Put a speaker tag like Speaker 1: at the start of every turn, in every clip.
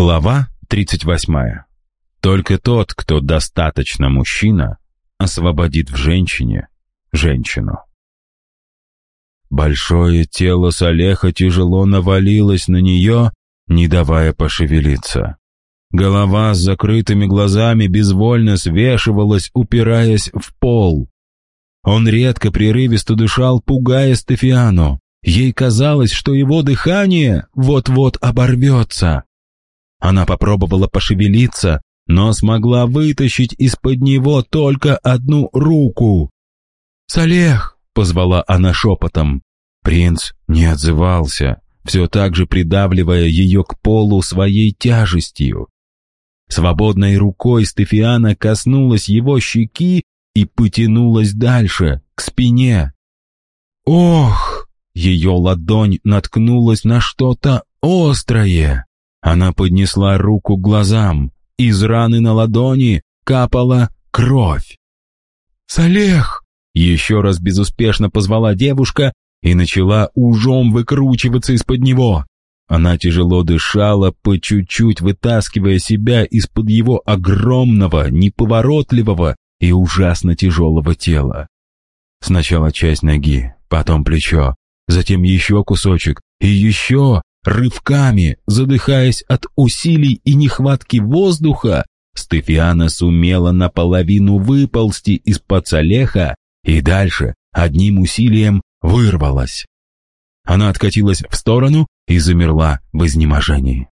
Speaker 1: Глава 38. Только тот, кто достаточно мужчина, освободит в женщине женщину. Большое тело Салеха тяжело навалилось на нее, не давая пошевелиться. Голова с закрытыми глазами безвольно свешивалась, упираясь в пол. Он редко прерывисто дышал, пугая Стефиану. Ей казалось, что его дыхание вот-вот оборвется. Она попробовала пошевелиться, но смогла вытащить из-под него только одну руку. «Салех!» — позвала она шепотом. Принц не отзывался, все так же придавливая ее к полу своей тяжестью. Свободной рукой Стефиана коснулась его щеки и потянулась дальше, к спине. «Ох!» Ее ладонь наткнулась на что-то острое. Она поднесла руку к глазам. Из раны на ладони капала кровь. «Салех!» Еще раз безуспешно позвала девушка и начала ужом выкручиваться из-под него. Она тяжело дышала, по чуть-чуть вытаскивая себя из-под его огромного, неповоротливого и ужасно тяжелого тела. Сначала часть ноги, потом плечо, затем еще кусочек и еще, Рывками, задыхаясь от усилий и нехватки воздуха, Стефиана сумела наполовину выползти из-под Салеха и дальше одним усилием вырвалась. Она откатилась в сторону и замерла в изнеможении.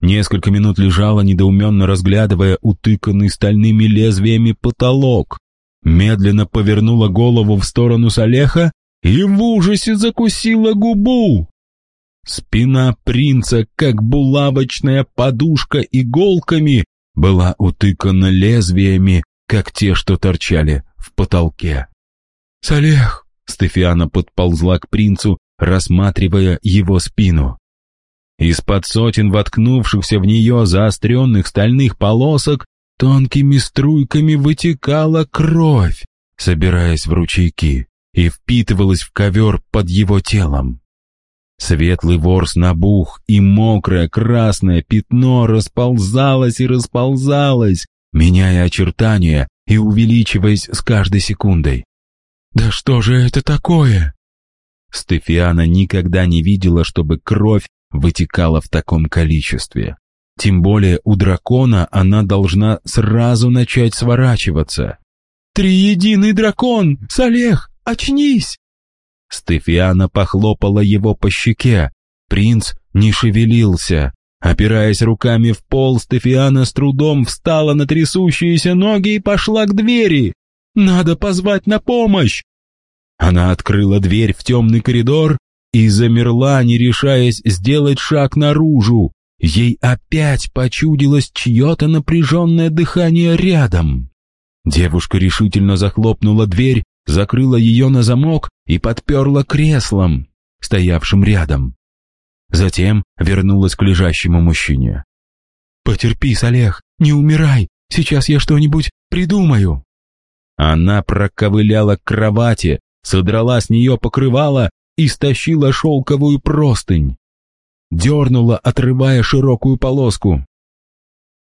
Speaker 1: Несколько минут лежала, недоуменно разглядывая утыканный стальными лезвиями потолок, медленно повернула голову в сторону Салеха и в ужасе закусила губу. Спина принца, как булавочная подушка иголками, была утыкана лезвиями, как те, что торчали в потолке. «Салех!» — Стефиана подползла к принцу, рассматривая его спину. Из-под сотен воткнувшихся в нее заостренных стальных полосок тонкими струйками вытекала кровь, собираясь в ручейки, и впитывалась в ковер под его телом. Светлый ворс набух, и мокрое красное пятно расползалось и расползалось, меняя очертания и увеличиваясь с каждой секундой. «Да что же это такое?» Стефиана никогда не видела, чтобы кровь вытекала в таком количестве. Тем более у дракона она должна сразу начать сворачиваться. «Триединый дракон! Салех, очнись!» Стефиана похлопала его по щеке. Принц не шевелился. Опираясь руками в пол, Стефиана с трудом встала на трясущиеся ноги и пошла к двери. «Надо позвать на помощь!» Она открыла дверь в темный коридор и замерла, не решаясь сделать шаг наружу. Ей опять почудилось чье-то напряженное дыхание рядом. Девушка решительно захлопнула дверь закрыла ее на замок и подперла креслом, стоявшим рядом. Затем вернулась к лежащему мужчине. «Потерпи, Салех, не умирай, сейчас я что-нибудь придумаю». Она проковыляла к кровати, содрала с нее покрывало и стащила шелковую простынь. Дернула, отрывая широкую полоску.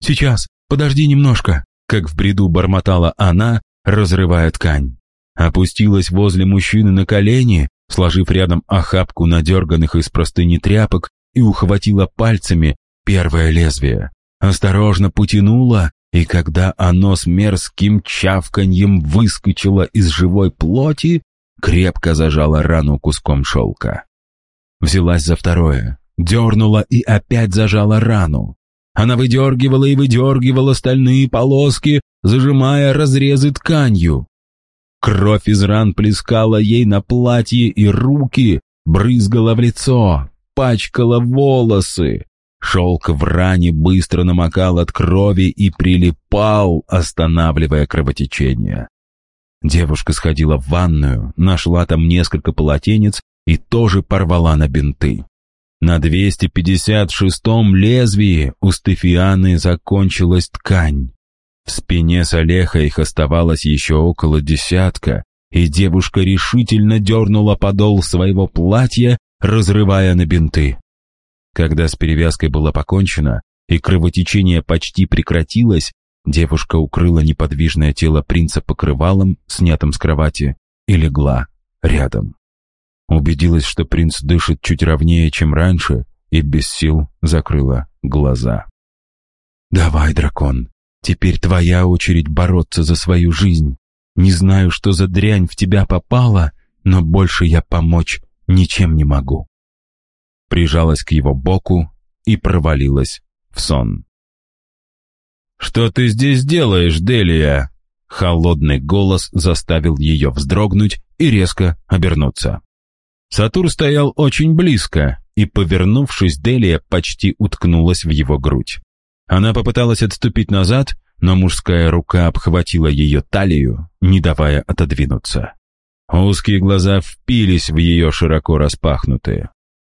Speaker 1: «Сейчас, подожди немножко», как в бреду бормотала она, разрывая ткань опустилась возле мужчины на колени, сложив рядом охапку надерганных из простыни тряпок и ухватила пальцами первое лезвие. Осторожно потянула, и когда оно с мерзким чавканьем выскочило из живой плоти, крепко зажала рану куском шелка. Взялась за второе, дернула и опять зажала рану. Она выдергивала и выдергивала стальные полоски, зажимая разрезы тканью. Кровь из ран плескала ей на платье и руки, брызгала в лицо, пачкала волосы. Шелк в ране быстро намокал от крови и прилипал, останавливая кровотечение. Девушка сходила в ванную, нашла там несколько полотенец и тоже порвала на бинты. На 256-м лезвии у Стефианы закончилась ткань. В спине Салеха их оставалось еще около десятка, и девушка решительно дернула подол своего платья, разрывая на бинты. Когда с перевязкой было покончено, и кровотечение почти прекратилось, девушка укрыла неподвижное тело принца покрывалом, снятым с кровати, и легла рядом. Убедилась, что принц дышит чуть ровнее, чем раньше, и без сил закрыла глаза. «Давай, дракон, теперь твоя очередь бороться за свою жизнь. Не знаю, что за дрянь в тебя попала, но больше я помочь ничем не могу». Прижалась к его боку и провалилась в сон. «Что ты здесь делаешь, Делия?» Холодный голос заставил ее вздрогнуть и резко обернуться. Сатур стоял очень близко, и, повернувшись, Делия почти уткнулась в его грудь. Она попыталась отступить назад, но мужская рука обхватила ее талию, не давая отодвинуться. Узкие глаза впились в ее широко распахнутые.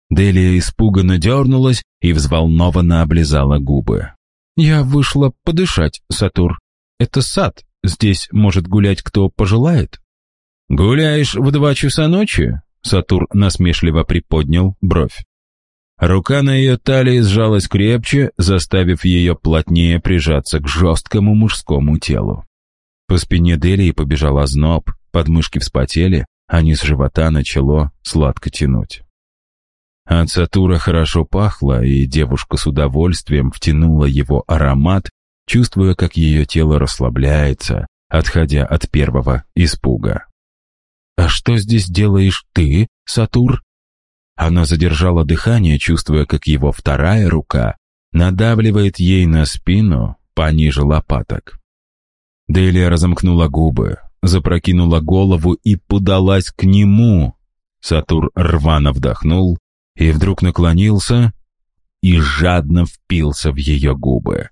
Speaker 1: Делия испуганно дернулась и взволнованно облизала губы. «Я вышла подышать, Сатур. Это сад, здесь может гулять кто пожелает». «Гуляешь в два часа ночи?» Сатур насмешливо приподнял бровь. Рука на ее талии сжалась крепче, заставив ее плотнее прижаться к жесткому мужскому телу. По спине Делии побежал озноб, подмышки вспотели, а низ живота начало сладко тянуть. От Сатура хорошо пахло, и девушка с удовольствием втянула его аромат, чувствуя, как ее тело расслабляется, отходя от первого испуга. «А что здесь делаешь ты, Сатур?» Она задержала дыхание, чувствуя, как его вторая рука надавливает ей на спину пониже лопаток. Делия разомкнула губы, запрокинула голову и подалась к нему. Сатур рвано вдохнул и вдруг наклонился и жадно впился в ее губы.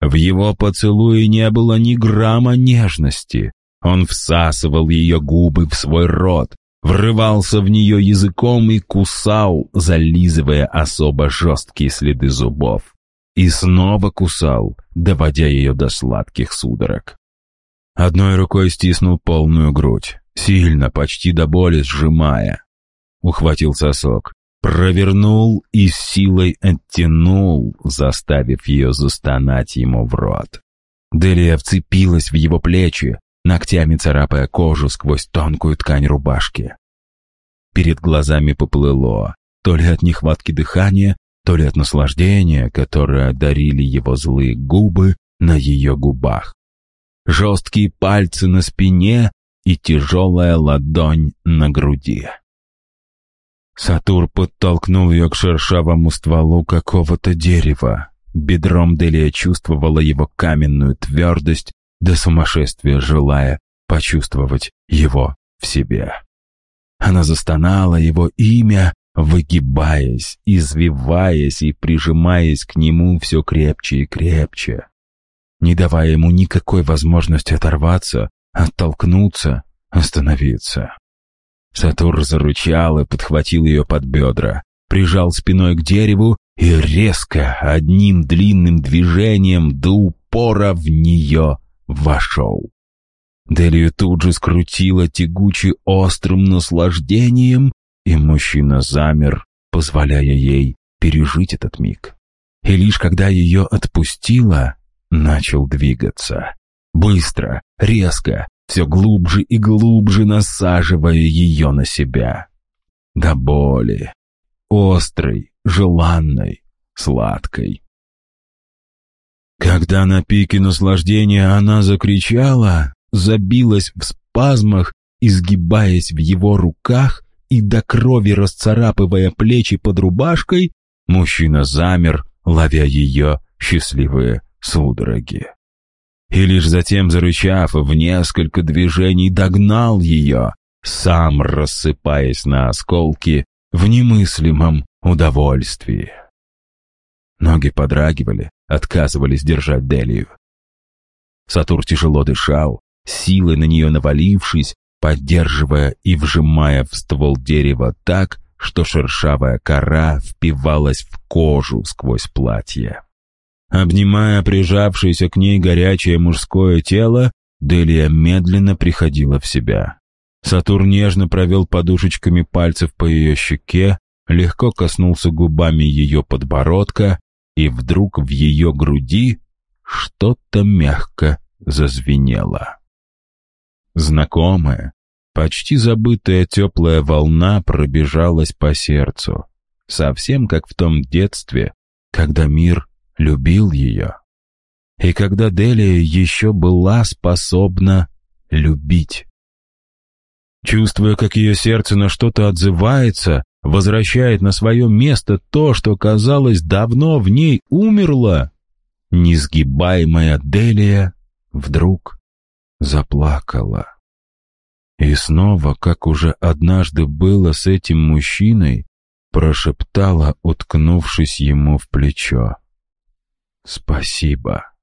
Speaker 1: В его поцелуе не было ни грамма нежности. Он всасывал ее губы в свой рот, врывался в нее языком и кусал, зализывая особо жесткие следы зубов. И снова кусал, доводя ее до сладких судорог. Одной рукой стиснул полную грудь, сильно, почти до боли сжимая. Ухватил сосок, провернул и силой оттянул, заставив ее застонать ему в рот. Делия вцепилась в его плечи, ногтями царапая кожу сквозь тонкую ткань рубашки. Перед глазами поплыло, то ли от нехватки дыхания, то ли от наслаждения, которое одарили его злые губы на ее губах. Жесткие пальцы на спине и тяжелая ладонь на груди. Сатур подтолкнул ее к шершавому стволу какого-то дерева. Бедром Делия чувствовала его каменную твердость до сумасшествия желая почувствовать его в себе. Она застонала его имя, выгибаясь, извиваясь и прижимаясь к нему все крепче и крепче, не давая ему никакой возможности оторваться, оттолкнуться, остановиться. Сатур зарычал и подхватил ее под бедра, прижал спиной к дереву и резко, одним длинным движением до упора в нее вошел. Делию тут же скрутило тягуче острым наслаждением, и мужчина замер, позволяя ей пережить этот миг. И лишь когда ее отпустило, начал двигаться. Быстро, резко, все глубже и глубже насаживая ее на себя. До боли. Острой, желанной, сладкой. Когда на пике наслаждения она закричала, забилась в спазмах, изгибаясь в его руках и до крови расцарапывая плечи под рубашкой, мужчина замер, ловя ее счастливые судороги. И лишь затем, зарычав в несколько движений, догнал ее, сам рассыпаясь на осколки в немыслимом удовольствии. Ноги подрагивали, отказывались держать Делию. Сатур тяжело дышал, силой на нее навалившись, поддерживая и вжимая в ствол дерева так, что шершавая кора впивалась в кожу сквозь платье. Обнимая прижавшееся к ней горячее мужское тело, Делия медленно приходила в себя. Сатур нежно провел подушечками пальцев по ее щеке, легко коснулся губами ее подбородка и вдруг в ее груди что-то мягко зазвенело. Знакомая, почти забытая теплая волна пробежалась по сердцу, совсем как в том детстве, когда мир любил ее. И когда Делия еще была способна любить. Чувствуя, как ее сердце на что-то отзывается, возвращает на свое место то, что, казалось, давно в ней умерло, несгибаемая Делия вдруг заплакала. И снова, как уже однажды было с этим мужчиной, прошептала, уткнувшись ему в плечо. «Спасибо».